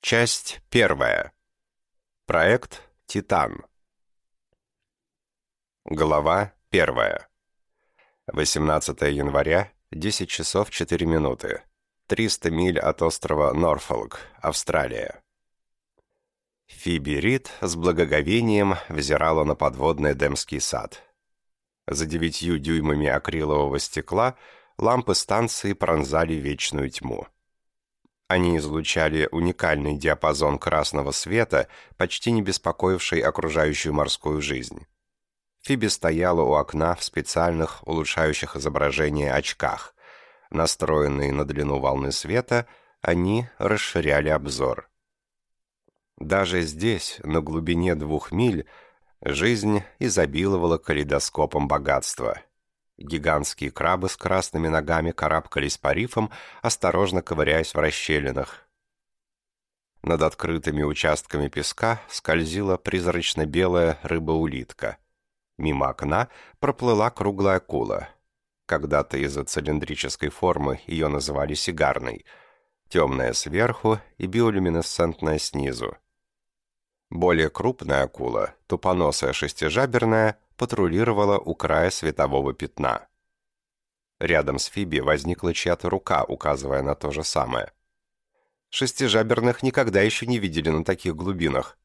Часть первая. Проект «Титан». Глава первая. 18 января, 10 часов 4 минуты. 300 миль от острова Норфолк, Австралия. Фиби Рид с благоговением взирала на подводный Демский сад. За девятью дюймами акрилового стекла лампы станции пронзали вечную тьму. Они излучали уникальный диапазон красного света, почти не беспокоивший окружающую морскую жизнь. Фиби стояла у окна в специальных, улучшающих изображение очках. Настроенные на длину волны света, они расширяли обзор. Даже здесь, на глубине двух миль, жизнь изобиловала калейдоскопом богатства – Гигантские крабы с красными ногами карабкались по рифам, осторожно ковыряясь в расщелинах. Над открытыми участками песка скользила призрачно-белая рыба-улитка. Мимо окна проплыла круглая акула. Когда-то из-за цилиндрической формы ее называли сигарной. Темная сверху и биолюминесцентная снизу. Более крупная акула, тупоносая шестижаберная, патрулировала у края светового пятна. Рядом с Фиби возникла чья-то рука, указывая на то же самое. «Шестижаберных никогда еще не видели на таких глубинах».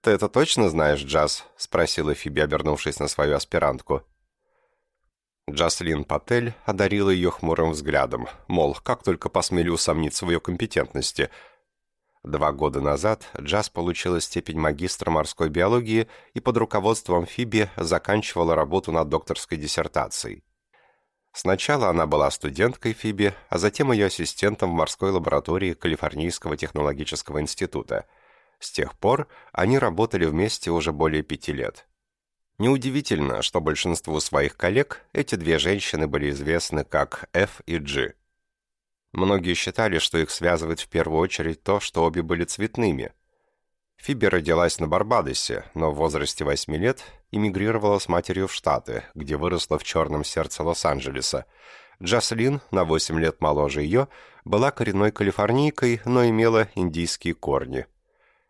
«Ты это точно знаешь, Джаз?» — спросила Фиби, обернувшись на свою аспирантку. Джаслин Патель одарила ее хмурым взглядом, мол, как только посмели усомниться в ее компетентности — Два года назад Джаз получила степень магистра морской биологии и под руководством Фиби заканчивала работу над докторской диссертацией. Сначала она была студенткой Фиби, а затем ее ассистентом в морской лаборатории Калифорнийского технологического института. С тех пор они работали вместе уже более пяти лет. Неудивительно, что большинству своих коллег эти две женщины были известны как F и G. Многие считали, что их связывает в первую очередь то, что обе были цветными. Фиби родилась на Барбадосе, но в возрасте 8 лет эмигрировала с матерью в Штаты, где выросла в черном сердце Лос-Анджелеса. Джаслин, на 8 лет моложе ее, была коренной калифорнийкой, но имела индийские корни.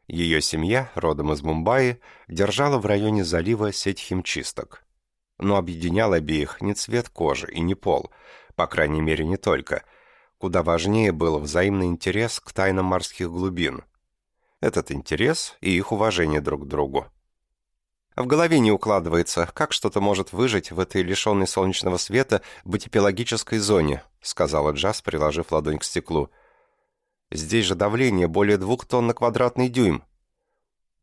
Ее семья, родом из Мумбаи, держала в районе залива сеть химчисток. Но объединял обеих не цвет кожи и не пол, по крайней мере не только – Куда важнее был взаимный интерес к тайнам морских глубин. Этот интерес и их уважение друг к другу. В голове не укладывается, как что-то может выжить в этой лишенной солнечного света батипелагической зоне, сказала Джаз, приложив ладонь к стеклу. Здесь же давление более двух тонн на квадратный дюйм.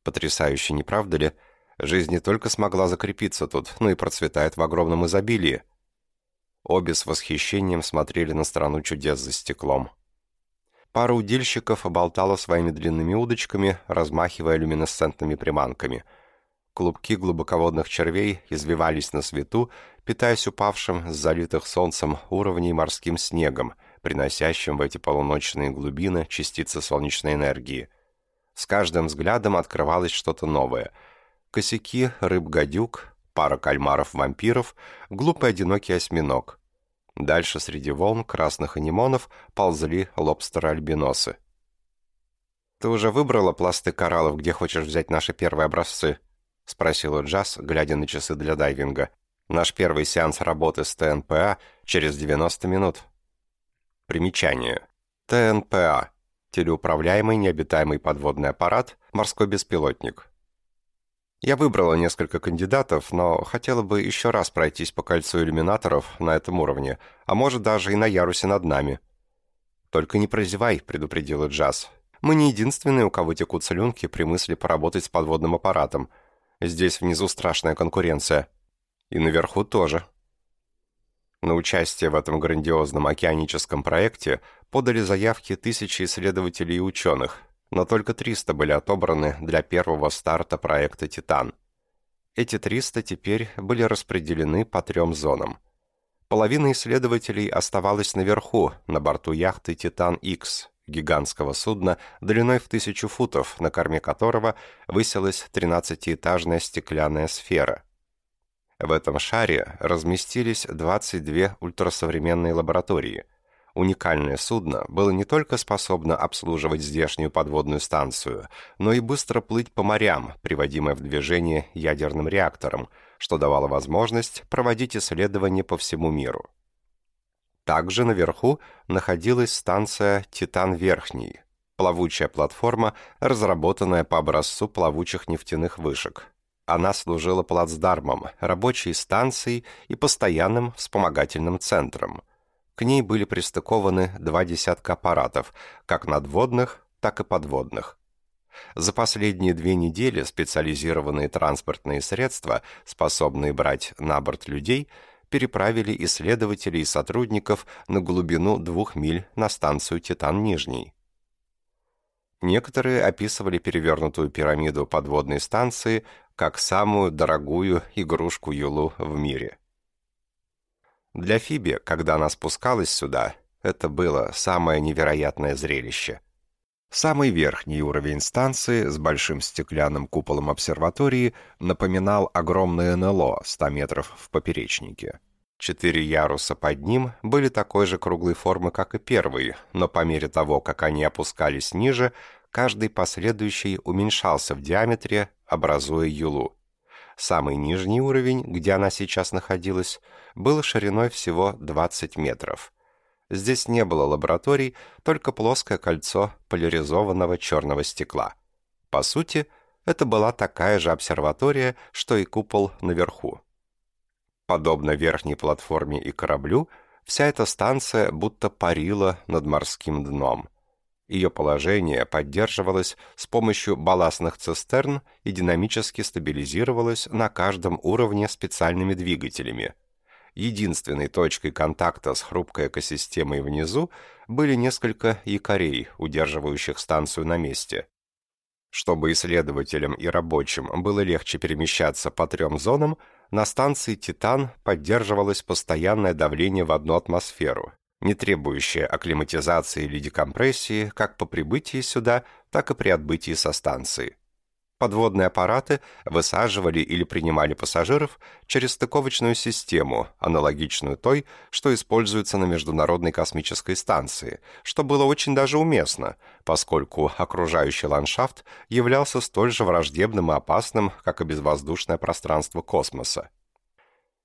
Потрясающе, не правда ли? Жизнь не только смогла закрепиться тут, но и процветает в огромном изобилии. Обе с восхищением смотрели на страну чудес за стеклом. Пара удильщиков оболтала своими длинными удочками, размахивая люминесцентными приманками. Клубки глубоководных червей извивались на свету, питаясь упавшим с залитых солнцем уровней морским снегом, приносящим в эти полуночные глубины частицы солнечной энергии. С каждым взглядом открывалось что-то новое. Косяки рыб-гадюк, пара кальмаров-вампиров, глупый одинокий осьминог. Дальше среди волн красных анимонов ползли лобстеры-альбиносы. «Ты уже выбрала пласты кораллов, где хочешь взять наши первые образцы?» — спросила Джаз, глядя на часы для дайвинга. «Наш первый сеанс работы с ТНПА через 90 минут». Примечание. ТНПА. Телеуправляемый необитаемый подводный аппарат, морской беспилотник. Я выбрала несколько кандидатов, но хотела бы еще раз пройтись по кольцу иллюминаторов на этом уровне, а может даже и на ярусе над нами. «Только не прозевай», — предупредила Джаз. «Мы не единственные, у кого текут слюнки при мысли поработать с подводным аппаратом. Здесь внизу страшная конкуренция. И наверху тоже». На участие в этом грандиозном океаническом проекте подали заявки тысячи исследователей и ученых, но только 300 были отобраны для первого старта проекта «Титан». Эти 300 теперь были распределены по трем зонам. Половина исследователей оставалась наверху, на борту яхты «Титан-Х», гигантского судна длиной в тысячу футов, на корме которого высилась 13-этажная стеклянная сфера. В этом шаре разместились 22 ультрасовременные лаборатории – Уникальное судно было не только способно обслуживать здешнюю подводную станцию, но и быстро плыть по морям, приводимое в движение ядерным реактором, что давало возможность проводить исследования по всему миру. Также наверху находилась станция «Титан-Верхний», плавучая платформа, разработанная по образцу плавучих нефтяных вышек. Она служила плацдармом, рабочей станцией и постоянным вспомогательным центром – к ней были пристыкованы два десятка аппаратов, как надводных, так и подводных. За последние две недели специализированные транспортные средства, способные брать на борт людей, переправили исследователей и сотрудников на глубину двух миль на станцию «Титан-Нижний». Некоторые описывали перевернутую пирамиду подводной станции как самую дорогую игрушку Юлу в мире – для Фиби, когда она спускалась сюда, это было самое невероятное зрелище. Самый верхний уровень станции с большим стеклянным куполом обсерватории напоминал огромное НЛО 100 метров в поперечнике. Четыре яруса под ним были такой же круглой формы, как и первый, но по мере того, как они опускались ниже, каждый последующий уменьшался в диаметре, образуя юлу. Самый нижний уровень, где она сейчас находилась, был шириной всего 20 метров. Здесь не было лабораторий, только плоское кольцо поляризованного черного стекла. По сути, это была такая же обсерватория, что и купол наверху. Подобно верхней платформе и кораблю, вся эта станция будто парила над морским дном – ее положение поддерживалось с помощью балластных цистерн и динамически стабилизировалось на каждом уровне специальными двигателями. Единственной точкой контакта с хрупкой экосистемой внизу были несколько якорей, удерживающих станцию на месте. Чтобы исследователям и рабочим было легче перемещаться по трем зонам, на станции «Титан» поддерживалось постоянное давление в одну атмосферу, не требующая акклиматизации или декомпрессии как по прибытии сюда, так и при отбытии со станции. Подводные аппараты высаживали или принимали пассажиров через стыковочную систему, аналогичную той, что используется на Международной космической станции, что было очень даже уместно, поскольку окружающий ландшафт являлся столь же враждебным и опасным, как и безвоздушное пространство космоса.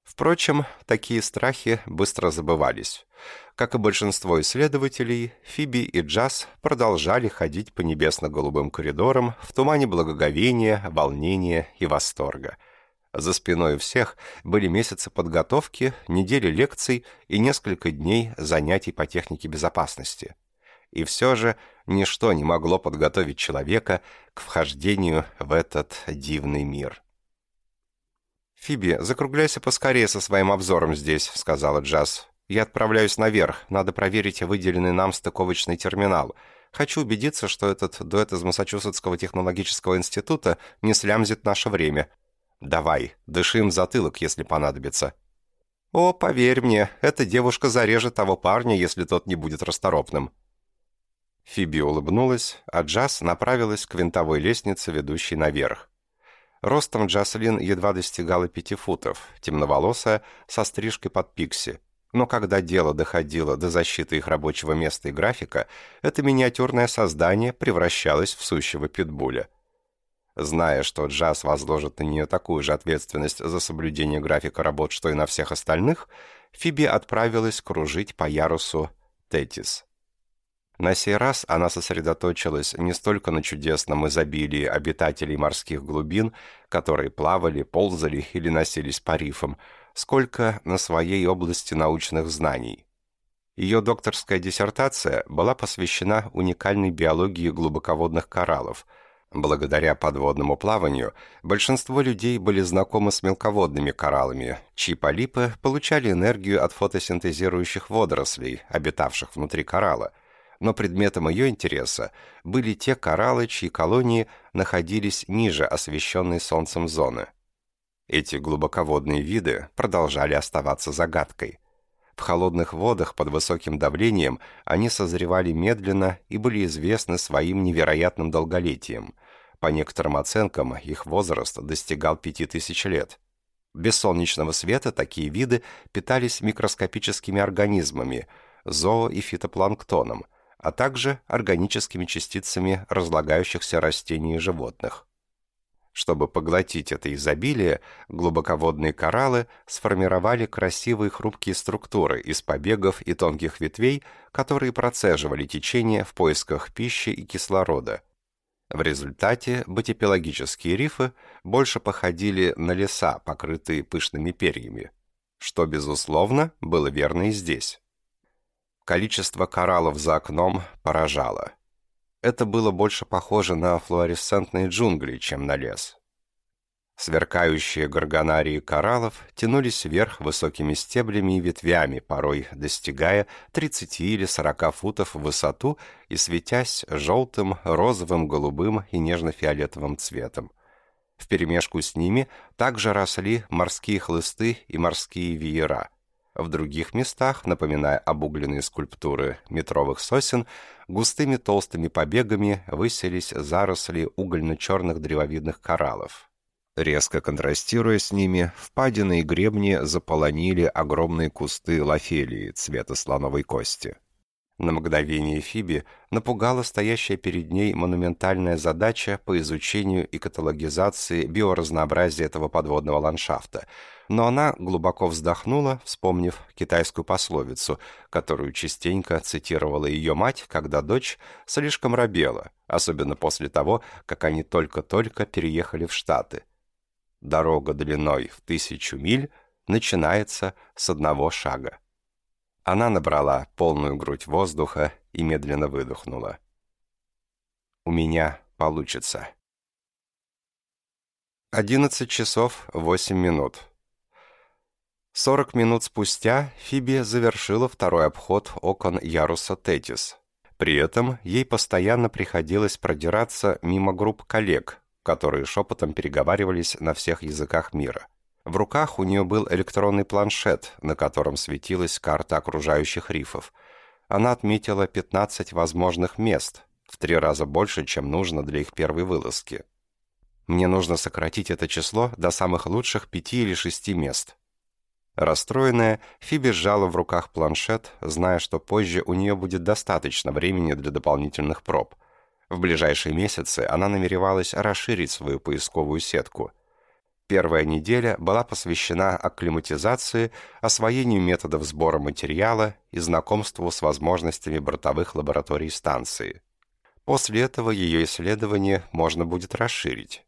Впрочем, такие страхи быстро забывались. Как и большинство исследователей, Фиби и Джаз продолжали ходить по небесно-голубым коридорам в тумане благоговения, волнения и восторга. За спиной у всех были месяцы подготовки, недели лекций и несколько дней занятий по технике безопасности. И все же ничто не могло подготовить человека к вхождению в этот дивный мир. «Фиби, закругляйся поскорее со своим обзором здесь», — сказала Джаз. Я отправляюсь наверх. Надо проверить выделенный нам стыковочный терминал. Хочу убедиться, что этот дуэт из Массачусетского технологического института не слямзит наше время. Давай, дыши им затылок, если понадобится. О, поверь мне, эта девушка зарежет того парня, если тот не будет расторопным. Фиби улыбнулась, а Джаз направилась к винтовой лестнице, ведущей наверх. Ростом Джаслин едва достигала пяти футов, темноволосая, со стрижкой под пикси. Но когда дело доходило до защиты их рабочего места и графика, это миниатюрное создание превращалось в сущего питбуля. Зная, что Джаз возложит на нее такую же ответственность за соблюдение графика работ, что и на всех остальных, Фиби отправилась кружить по ярусу Тетис. На сей раз она сосредоточилась не столько на чудесном изобилии обитателей морских глубин, которые плавали, ползали или носились по рифам, сколько на своей области научных знаний. Ее докторская диссертация была посвящена уникальной биологии глубоководных кораллов. Благодаря подводному плаванию большинство людей были знакомы с мелководными кораллами, чьи полипы получали энергию от фотосинтезирующих водорослей, обитавших внутри коралла, но предметом ее интереса были те кораллы, чьи колонии находились ниже освещенной солнцем зоны – эти глубоководные виды продолжали оставаться загадкой. В холодных водах под высоким давлением они созревали медленно и были известны своим невероятным долголетием. По некоторым оценкам, их возраст достигал 5000 лет. Без солнечного света такие виды питались микроскопическими организмами, зоо- и фитопланктоном, а также органическими частицами разлагающихся растений и животных. Чтобы поглотить это изобилие, глубоководные кораллы сформировали красивые хрупкие структуры из побегов и тонких ветвей, которые процеживали течение в поисках пищи и кислорода. В результате батипелагические рифы больше походили на леса, покрытые пышными перьями, что, безусловно, было верно и здесь. Количество кораллов за окном поражало – это было больше похоже на флуоресцентные джунгли, чем на лес. Сверкающие горгонарии кораллов тянулись вверх высокими стеблями и ветвями, порой достигая 30 или 40 футов в высоту и светясь желтым, розовым, голубым и нежно-фиолетовым цветом. Вперемешку с ними также росли морские хлысты и морские веера – в других местах, напоминая обугленные скульптуры метровых сосен, густыми толстыми побегами высились заросли угольно-черных древовидных кораллов. Резко контрастируя с ними, впадины и гребни заполонили огромные кусты лофелии цвета слоновой кости. На мгновение Фиби напугала стоящая перед ней монументальная задача по изучению и каталогизации биоразнообразия этого подводного ландшафта – но она глубоко вздохнула, вспомнив китайскую пословицу, которую частенько цитировала ее мать, когда дочь слишком робела, особенно после того, как они только-только переехали в Штаты. Дорога длиной в тысячу миль начинается с одного шага. Она набрала полную грудь воздуха и медленно выдохнула. «У меня получится». Одиннадцать часов восемь минут. Сорок минут спустя Фиби завершила второй обход окон яруса Тетис. При этом ей постоянно приходилось продираться мимо групп коллег, которые шепотом переговаривались на всех языках мира. В руках у нее был электронный планшет, на котором светилась карта окружающих рифов. Она отметила 15 возможных мест, в три раза больше, чем нужно для их первой вылазки. Мне нужно сократить это число до самых лучших пяти или шести мест. Расстроенная, Фиби сжала в руках планшет, зная, что позже у нее будет достаточно времени для дополнительных проб. В ближайшие месяцы она намеревалась расширить свою поисковую сетку. Первая неделя была посвящена акклиматизации, освоению методов сбора материала и знакомству с возможностями бортовых лабораторий станции. После этого ее исследование можно будет расширить.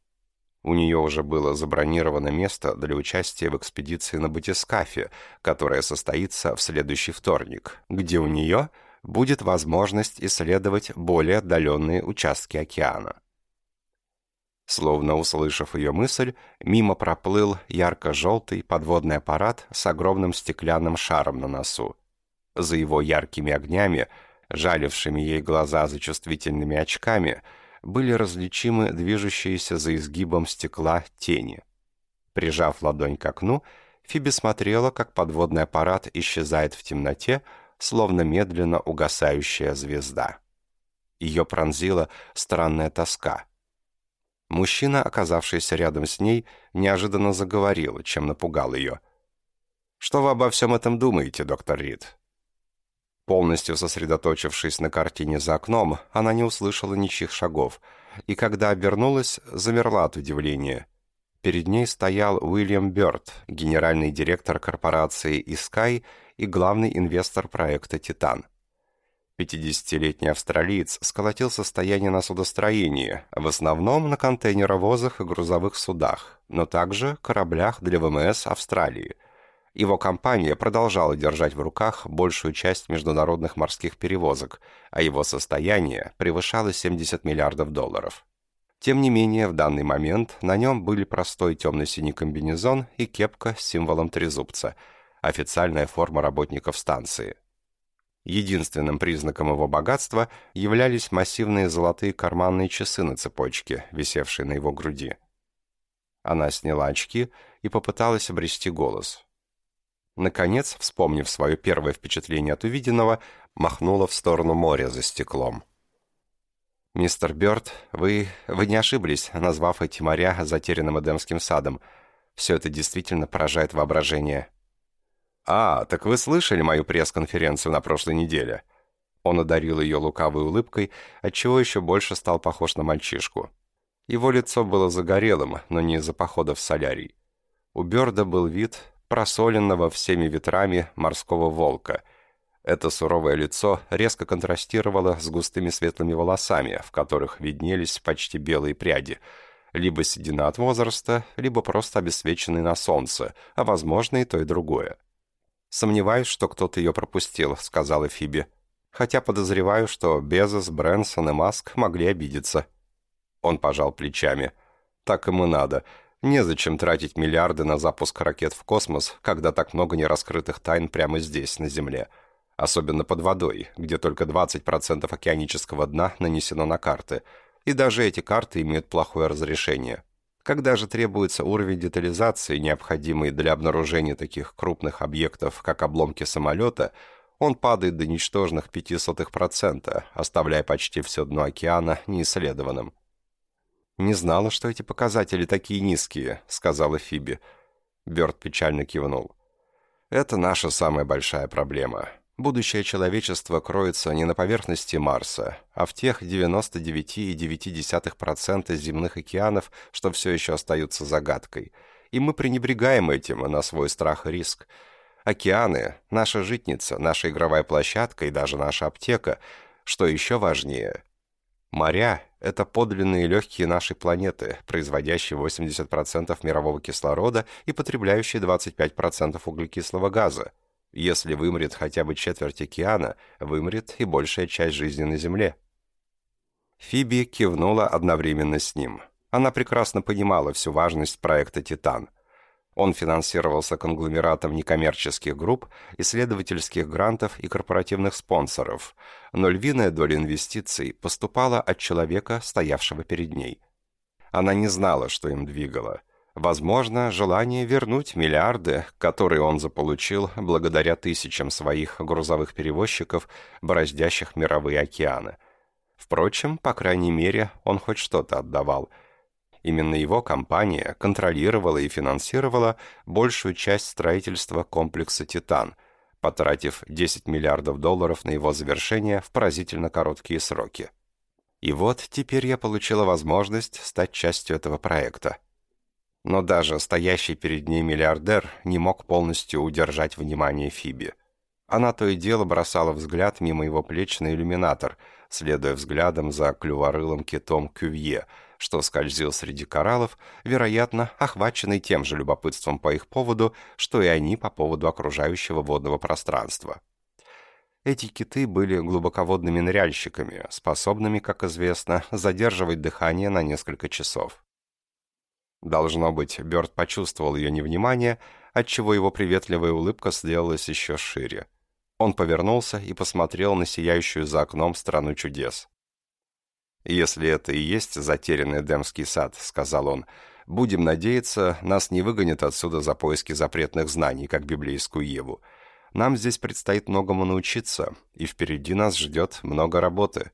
У нее уже было забронировано место для участия в экспедиции на батискафе, которая состоится в следующий вторник, где у нее будет возможность исследовать более отдаленные участки океана. Словно услышав ее мысль, мимо проплыл ярко-желтый подводный аппарат с огромным стеклянным шаром на носу. За его яркими огнями, жалившими ей глаза за чувствительными очками – были различимы движущиеся за изгибом стекла тени. Прижав ладонь к окну, Фиби смотрела, как подводный аппарат исчезает в темноте, словно медленно угасающая звезда. Ее пронзила странная тоска. Мужчина, оказавшийся рядом с ней, неожиданно заговорил, чем напугал ее. «Что вы обо всем этом думаете, доктор Рид?» Полностью сосредоточившись на картине за окном, она не услышала ничьих шагов, и когда обернулась, замерла от удивления. Перед ней стоял Уильям Бёрд, генеральный директор корпорации «Искай» и главный инвестор проекта «Титан». 50-летний австралиец сколотил состояние на судостроении, в основном на контейнеровозах и грузовых судах, но также кораблях для ВМС Австралии – его компания продолжала держать в руках большую часть международных морских перевозок, а его состояние превышало 70 миллиардов долларов. Тем не менее, в данный момент на нем были простой темно-синий комбинезон и кепка с символом трезубца, официальная форма работников станции. Единственным признаком его богатства являлись массивные золотые карманные часы на цепочке, висевшие на его груди. Она сняла очки и попыталась обрести голос. Наконец, вспомнив свое первое впечатление от увиденного, махнула в сторону моря за стеклом. «Мистер Бёрд, вы... вы не ошиблись, назвав эти моря затерянным Эдемским садом. Все это действительно поражает воображение». «А, так вы слышали мою пресс-конференцию на прошлой неделе?» Он одарил ее лукавой улыбкой, отчего еще больше стал похож на мальчишку. Его лицо было загорелым, но не из-за похода в солярий. У Бёрда был вид просоленного всеми ветрами морского волка. Это суровое лицо резко контрастировало с густыми светлыми волосами, в которых виднелись почти белые пряди. Либо седина от возраста, либо просто обесвеченный на солнце, а возможно и то и другое. «Сомневаюсь, что кто-то ее пропустил», — сказала Фиби. «Хотя подозреваю, что Безос, Брэнсон и Маск могли обидеться». Он пожал плечами. «Так им и надо. Незачем тратить миллиарды на запуск ракет в космос, когда так много нераскрытых тайн прямо здесь, на Земле. Особенно под водой, где только 20% океанического дна нанесено на карты. И даже эти карты имеют плохое разрешение. Когда же требуется уровень детализации, необходимый для обнаружения таких крупных объектов, как обломки самолета, он падает до ничтожных 0,05%, оставляя почти все дно океана неисследованным. «Не знала, что эти показатели такие низкие», — сказала Фиби. Бёрд печально кивнул. «Это наша самая большая проблема. Будущее человечества кроется не на поверхности Марса, а в тех 99,9% земных океанов, что все еще остаются загадкой. И мы пренебрегаем этим на свой страх и риск. Океаны — наша житница, наша игровая площадка и даже наша аптека. Что еще важнее? Моря — это подлинные легкие нашей планеты, производящие 80% мирового кислорода и потребляющие 25% углекислого газа. Если вымрет хотя бы четверть океана, вымрет и большая часть жизни на Земле. Фиби кивнула одновременно с ним. Она прекрасно понимала всю важность проекта «Титан». Он финансировался конгломератом некоммерческих групп, исследовательских грантов и корпоративных спонсоров, но львиная доля инвестиций поступала от человека, стоявшего перед ней. Она не знала, что им двигало – Возможно, желание вернуть миллиарды, которые он заполучил благодаря тысячам своих грузовых перевозчиков, бороздящих мировые океаны. Впрочем, по крайней мере, он хоть что-то отдавал. Именно его компания контролировала и финансировала большую часть строительства комплекса «Титан», потратив 10 миллиардов долларов на его завершение в поразительно короткие сроки. И вот теперь я получила возможность стать частью этого проекта. Но даже стоящий перед ней миллиардер не мог полностью удержать внимание Фиби. Она то и дело бросала взгляд мимо его плеч на иллюминатор, следуя взглядом за клюворылым китом Кювье, что скользил среди кораллов, вероятно, охваченный тем же любопытством по их поводу, что и они по поводу окружающего водного пространства. Эти киты были глубоководными ныряльщиками, способными, как известно, задерживать дыхание на несколько часов. Должно быть, Бёрд почувствовал ее невнимание, отчего его приветливая улыбка сделалась еще шире. Он повернулся и посмотрел на сияющую за окном страну чудес. «Если это и есть затерянный Демский сад», — сказал он, — «будем надеяться, нас не выгонят отсюда за поиски запретных знаний, как библейскую Еву. Нам здесь предстоит многому научиться, и впереди нас ждет много работы».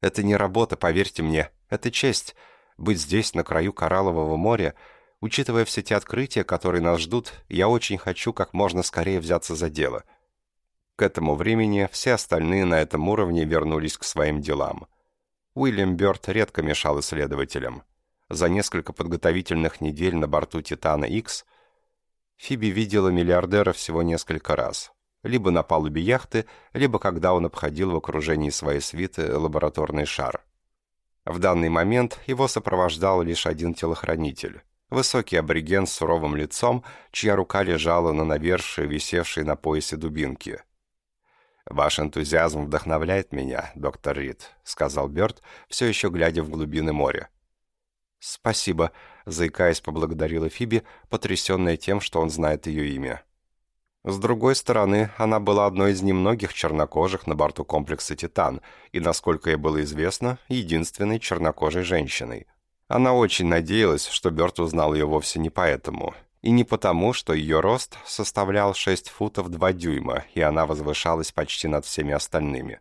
«Это не работа, поверьте мне, это честь», быть здесь, на краю Кораллового моря, учитывая все те открытия, которые нас ждут, я очень хочу как можно скорее взяться за дело. К этому времени все остальные на этом уровне вернулись к своим делам. Уильям Бёрд редко мешал исследователям. За несколько подготовительных недель на борту «Титана X Фиби видела миллиардера всего несколько раз. Либо на палубе яхты, либо когда он обходил в окружении своей свиты лабораторный шар. В данный момент его сопровождал лишь один телохранитель. Высокий абориген с суровым лицом, чья рука лежала на навершии, висевшей на поясе дубинки. «Ваш энтузиазм вдохновляет меня, доктор Рид», — сказал Бёрд, все еще глядя в глубины моря. «Спасибо», — заикаясь, поблагодарила Фиби, потрясенная тем, что он знает ее имя. С другой стороны, она была одной из немногих чернокожих на борту комплекса «Титан» и, насколько ей было известно, единственной чернокожей женщиной. Она очень надеялась, что Бёрд узнал ее вовсе не поэтому. И не потому, что ее рост составлял 6 футов 2 дюйма, и она возвышалась почти над всеми остальными.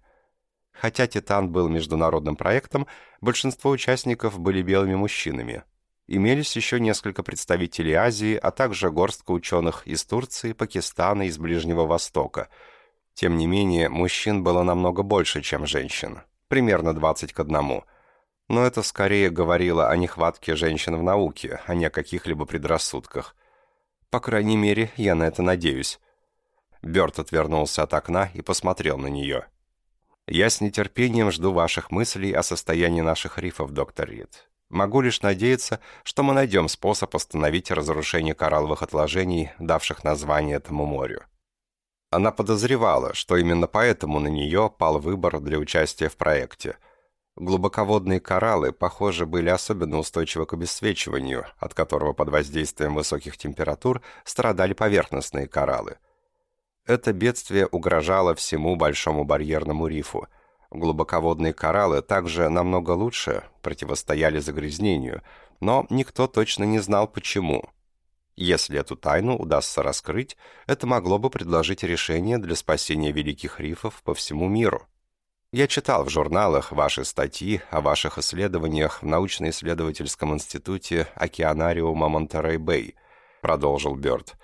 Хотя «Титан» был международным проектом, большинство участников были белыми мужчинами. Имелись еще несколько представителей Азии, а также горстка ученых из Турции, Пакистана и из Ближнего Востока. Тем не менее, мужчин было намного больше, чем женщин. Примерно 20 к одному. Но это скорее говорило о нехватке женщин в науке, а не о каких-либо предрассудках. По крайней мере, я на это надеюсь. Бёрд отвернулся от окна и посмотрел на нее. «Я с нетерпением жду ваших мыслей о состоянии наших рифов, доктор Рид. Могу лишь надеяться, что мы найдем способ остановить разрушение коралловых отложений, давших название этому морю». Она подозревала, что именно поэтому на нее пал выбор для участия в проекте. Глубоководные кораллы, похоже, были особенно устойчивы к обесцвечиванию, от которого под воздействием высоких температур страдали поверхностные кораллы – это бедствие угрожало всему Большому барьерному рифу. Глубоководные кораллы также намного лучше противостояли загрязнению, но никто точно не знал почему. Если эту тайну удастся раскрыть, это могло бы предложить решение для спасения великих рифов по всему миру. Я читал в журналах ваши статьи о ваших исследованиях в научно-исследовательском институте океанариума Монтерей-Бэй, продолжил Бёрд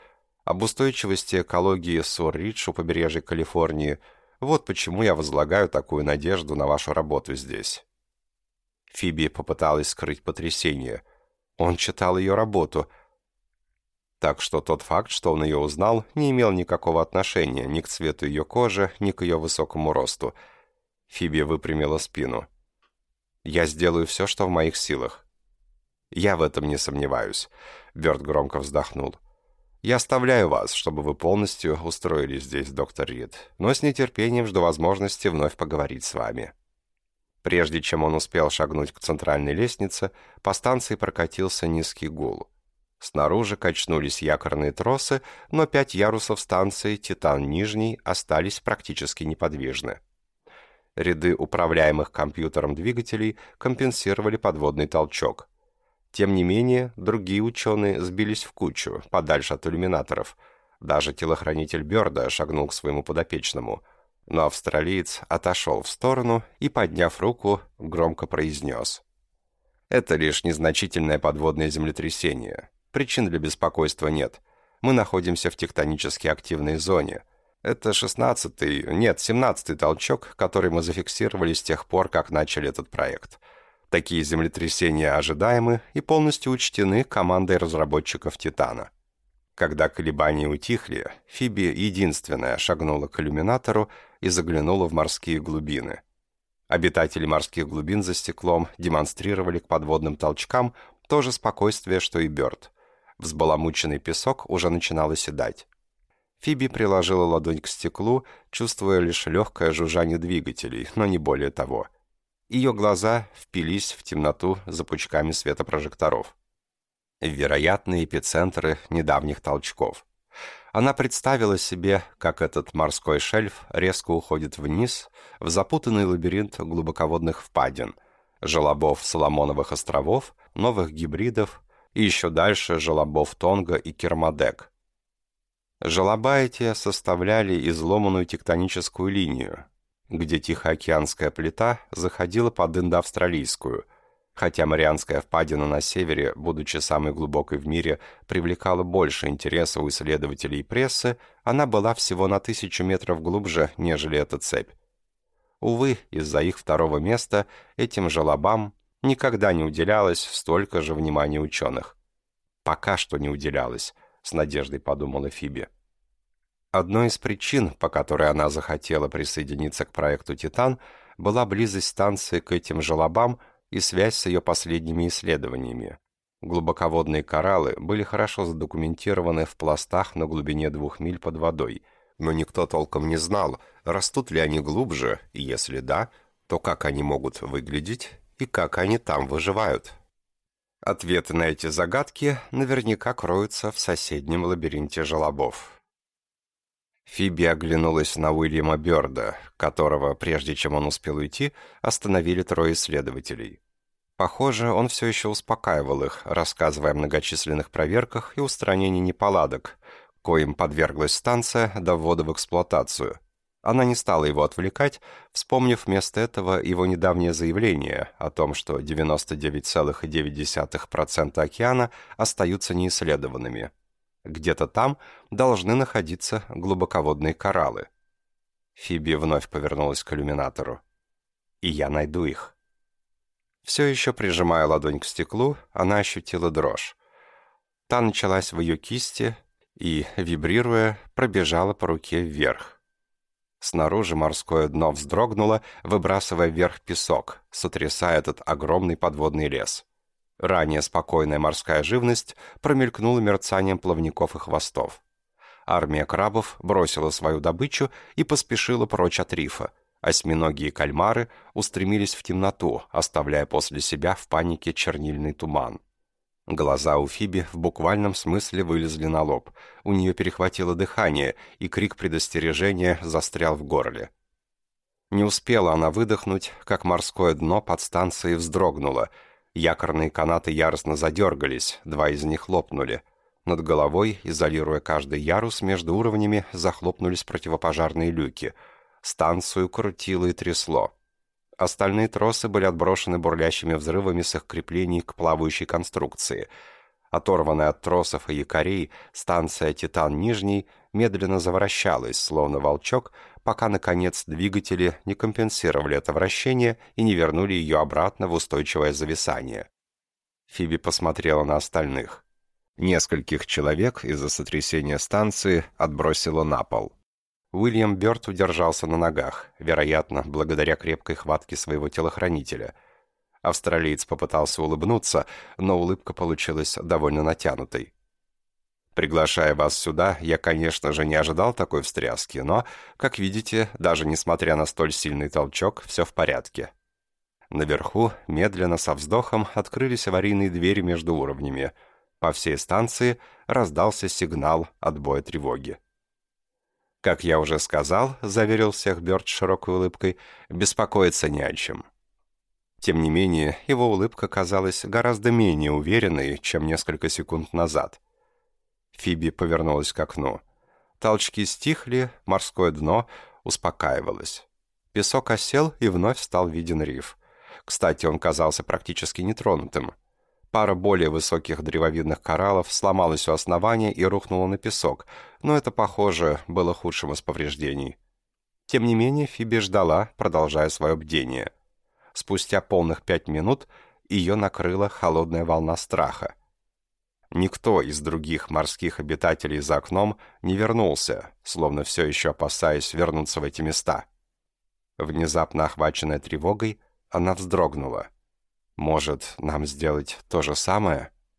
об устойчивости экологии Сор-Ридж у побережья Калифорнии. Вот почему я возлагаю такую надежду на вашу работу здесь». Фиби попыталась скрыть потрясение. Он читал ее работу. Так что тот факт, что он ее узнал, не имел никакого отношения ни к цвету ее кожи, ни к ее высокому росту. Фиби выпрямила спину. «Я сделаю все, что в моих силах». «Я в этом не сомневаюсь», — Бёрд громко вздохнул. Я оставляю вас, чтобы вы полностью устроились здесь, доктор Рид, но с нетерпением жду возможности вновь поговорить с вами». Прежде чем он успел шагнуть к центральной лестнице, по станции прокатился низкий гул. Снаружи качнулись якорные тросы, но пять ярусов станции «Титан Нижний» остались практически неподвижны. Ряды управляемых компьютером двигателей компенсировали подводный толчок – тем не менее, другие ученые сбились в кучу, подальше от иллюминаторов. Даже телохранитель Бёрда шагнул к своему подопечному. Но австралиец отошел в сторону и, подняв руку, громко произнес. «Это лишь незначительное подводное землетрясение. Причин для беспокойства нет. Мы находимся в тектонически активной зоне. Это шестнадцатый, нет, семнадцатый толчок, который мы зафиксировали с тех пор, как начали этот проект». Такие землетрясения ожидаемы и полностью учтены командой разработчиков «Титана». Когда колебания утихли, Фиби единственная шагнула к иллюминатору и заглянула в морские глубины. Обитатели морских глубин за стеклом демонстрировали к подводным толчкам то же спокойствие, что и Бёрд. Взбаламученный песок уже начинал оседать. Фиби приложила ладонь к стеклу, чувствуя лишь легкое жужжание двигателей, но не более того – ее глаза впились в темноту за пучками светопрожекторов. Вероятные эпицентры недавних толчков. Она представила себе, как этот морской шельф резко уходит вниз в запутанный лабиринт глубоководных впадин, желобов Соломоновых островов, новых гибридов и еще дальше желобов Тонга и Кермадек. Желоба эти составляли изломанную тектоническую линию, где Тихоокеанская плита заходила под индоавстралийскую, хотя Марианская впадина на севере, будучи самой глубокой в мире, привлекала больше интереса у исследователей и прессы, она была всего на тысячу метров глубже, нежели эта цепь. Увы, из-за их второго места этим желобам никогда не уделялось столько же внимания ученых. «Пока что не уделялось», — с надеждой подумала Фиби. Одной из причин, по которой она захотела присоединиться к проекту «Титан», была близость станции к этим желобам и связь с ее последними исследованиями. Глубоководные кораллы были хорошо задокументированы в пластах на глубине двух миль под водой, но никто толком не знал, растут ли они глубже, и если да, то как они могут выглядеть и как они там выживают. Ответы на эти загадки наверняка кроются в соседнем лабиринте желобов. Фиби оглянулась на Уильяма Бёрда, которого, прежде чем он успел уйти, остановили трое исследователей. Похоже, он все еще успокаивал их, рассказывая о многочисленных проверках и устранении неполадок, коим подверглась станция до ввода в эксплуатацию. Она не стала его отвлекать, вспомнив вместо этого его недавнее заявление о том, что 99,9% океана остаются неисследованными. Где-то там должны находиться глубоководные кораллы. Фиби вновь повернулась к иллюминатору. «И я найду их». Все еще прижимая ладонь к стеклу, она ощутила дрожь. Та началась в ее кисти и, вибрируя, пробежала по руке вверх. Снаружи морское дно вздрогнуло, выбрасывая вверх песок, сотрясая этот огромный подводный лес. Ранее спокойная морская живность промелькнула мерцанием плавников и хвостов. Армия крабов бросила свою добычу и поспешила прочь от рифа. Осьминоги и кальмары устремились в темноту, оставляя после себя в панике чернильный туман. Глаза у Фиби в буквальном смысле вылезли на лоб. У нее перехватило дыхание, и крик предостережения застрял в горле. Не успела она выдохнуть, как морское дно под станцией вздрогнуло. Якорные канаты яростно задергались, два из них лопнули. Над головой, изолируя каждый ярус, между уровнями захлопнулись противопожарные люки. Станцию крутило и трясло. Остальные тросы были отброшены бурлящими взрывами с их креплений к плавающей конструкции. Оторванная от тросов и якорей, станция «Титан Нижний» медленно завращалась, словно волчок, пока, наконец, двигатели не компенсировали это вращение и не вернули ее обратно в устойчивое зависание. Фиби посмотрела на остальных. Нескольких человек из-за сотрясения станции отбросило на пол. Уильям Бёрд удержался на ногах, вероятно, благодаря крепкой хватке своего телохранителя. Австралиец попытался улыбнуться, но улыбка получилась довольно натянутой. Приглашая вас сюда, я, конечно же, не ожидал такой встряски, но, как видите, даже несмотря на столь сильный толчок, все в порядке. Наверху, медленно, со вздохом, открылись аварийные двери между уровнями. По всей станции раздался сигнал отбоя тревоги. «Как я уже сказал», — заверил всех Бёрд широкой улыбкой, — «беспокоиться не о чем». Тем не менее, его улыбка казалась гораздо менее уверенной, чем несколько секунд назад. Фиби повернулась к окну. Толчки стихли, морское дно успокаивалось. Песок осел и вновь стал виден риф. Кстати, он казался практически нетронутым. Пара более высоких древовидных кораллов сломалась у основания и рухнула на песок, но это, похоже, было худшим из повреждений. Тем не менее, Фиби ждала, продолжая свое бдение. Спустя полных пять минут ее накрыла холодная волна страха. Никто из других морских обитателей за окном не вернулся, словно все еще опасаясь вернуться в эти места. Внезапно охваченная тревогой, она вздрогнула – может, нам сделать то же самое?»